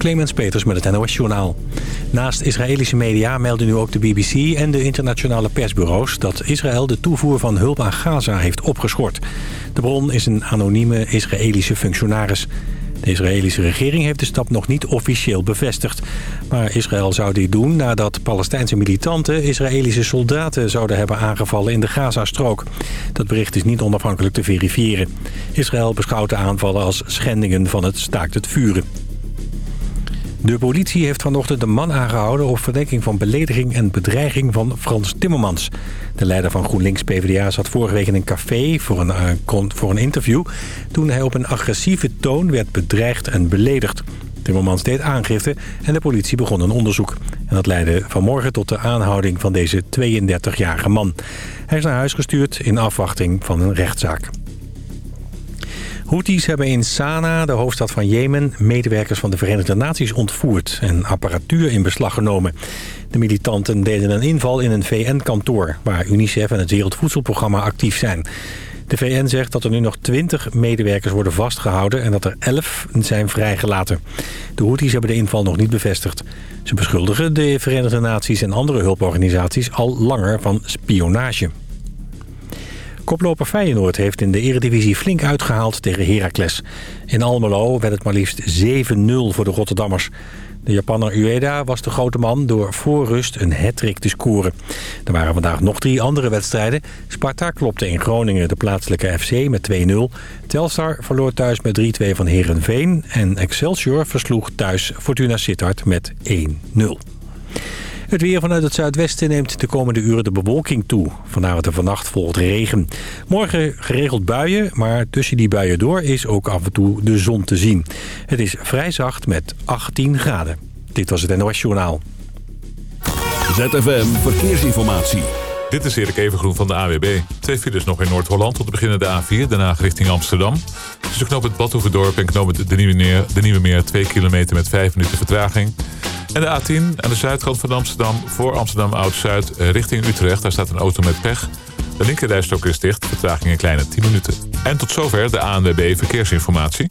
Clemens Peters met het NOS Journaal. Naast Israëlische media melden nu ook de BBC en de internationale persbureaus... dat Israël de toevoer van hulp aan Gaza heeft opgeschort. De bron is een anonieme Israëlische functionaris. De Israëlische regering heeft de stap nog niet officieel bevestigd. Maar Israël zou dit doen nadat Palestijnse militanten Israëlische soldaten zouden hebben aangevallen in de Gazastrook. Dat bericht is niet onafhankelijk te verifiëren. Israël beschouwt de aanvallen als schendingen van het staakt het vuren. De politie heeft vanochtend een man aangehouden op verdenking van belediging en bedreiging van Frans Timmermans. De leider van GroenLinks-PVDA zat vorige week in een café voor een, uh, voor een interview... toen hij op een agressieve toon werd bedreigd en beledigd. Timmermans deed aangifte en de politie begon een onderzoek. En dat leidde vanmorgen tot de aanhouding van deze 32-jarige man. Hij is naar huis gestuurd in afwachting van een rechtszaak. Houthis hebben in Sanaa, de hoofdstad van Jemen... medewerkers van de Verenigde Naties ontvoerd en apparatuur in beslag genomen. De militanten deden een inval in een VN-kantoor... waar UNICEF en het Wereldvoedselprogramma actief zijn. De VN zegt dat er nu nog 20 medewerkers worden vastgehouden... en dat er 11 zijn vrijgelaten. De Houthis hebben de inval nog niet bevestigd. Ze beschuldigen de Verenigde Naties en andere hulporganisaties al langer van spionage. Koploper Feyenoord heeft in de eredivisie flink uitgehaald tegen Heracles. In Almelo werd het maar liefst 7-0 voor de Rotterdammers. De Japanner Ueda was de grote man door voor rust een hat te scoren. Er waren vandaag nog drie andere wedstrijden. Sparta klopte in Groningen de plaatselijke FC met 2-0. Telstar verloor thuis met 3-2 van Herenveen. En Excelsior versloeg thuis Fortuna Sittard met 1-0. Het weer vanuit het zuidwesten neemt de komende uren de bewolking toe. Vanavond en vannacht volgt regen. Morgen geregeld buien, maar tussen die buien door is ook af en toe de zon te zien. Het is vrij zacht met 18 graden. Dit was het NOS Journaal. ZFM Verkeersinformatie. Dit is Erik Evengroen van de AWB. Twee files nog in Noord-Holland tot beginnen de A4, daarna richting Amsterdam. Tussen knoop het Badhoevedorp en knoop het de Nieuwe, Meer, de Nieuwe Meer 2 kilometer met 5 minuten vertraging. En de A10 aan de zuidkant van Amsterdam voor Amsterdam Oud-Zuid richting Utrecht. Daar staat een auto met pech. De linkerrijstok is dicht, vertraging een kleine 10 minuten. En tot zover de ANWB Verkeersinformatie.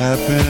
happen.